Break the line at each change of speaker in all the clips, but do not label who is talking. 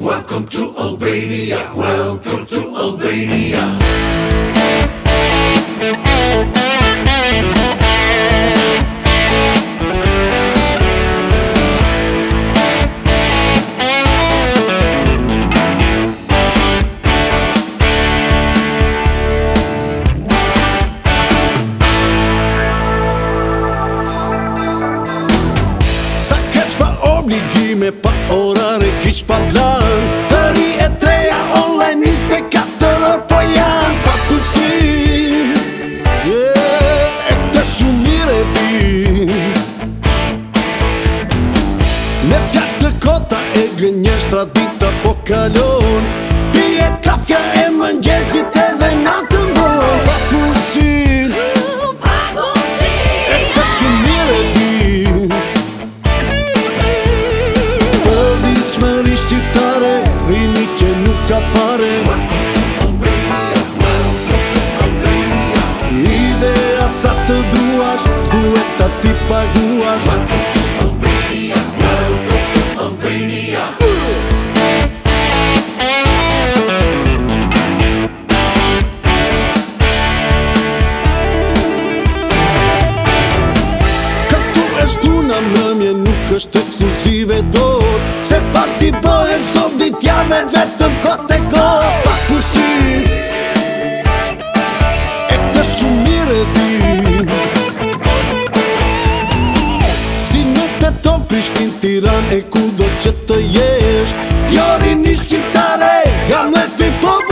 Welcome to Albania. Welcome to Albania. obligime pa orare, hiç pa plan Tëri e treja online niste të katër po janë Pa kusi, yeah, e të shumë mire vi Me fjallë të kota e gënjështra dita po kalon Pijet kafja e mëngjesit edhe natë Më këtë më bërë, më këtë më bërë Ideja sa të duash, s'dueta s'ti pa guash Më këtë më është ekskluzive tot Se pa ti bëhen shto dit e në vetëm kote kote kote Pa kusi E të shumë ti Si në të prishtin tiran e ku do që të jesh Fjorin shqiptare Jam lefi popi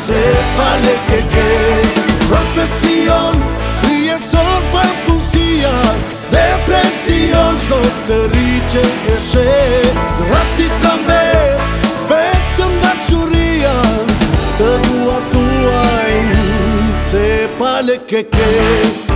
se fale que que Profesión, crien son pa' pulsía Depresión, s'no te riche e xe Gratis con ve, vetëm da xurría Te dua thua se fale que que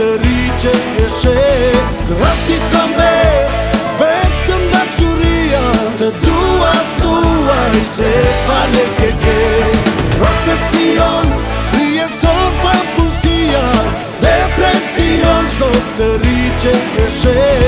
Të rritë që një shej Rëp t'i skombe Për kënda që rria Të tua, tua I se pale keke Rëp të sion Kri e sopë për pusia Depresion S'do të rritë që një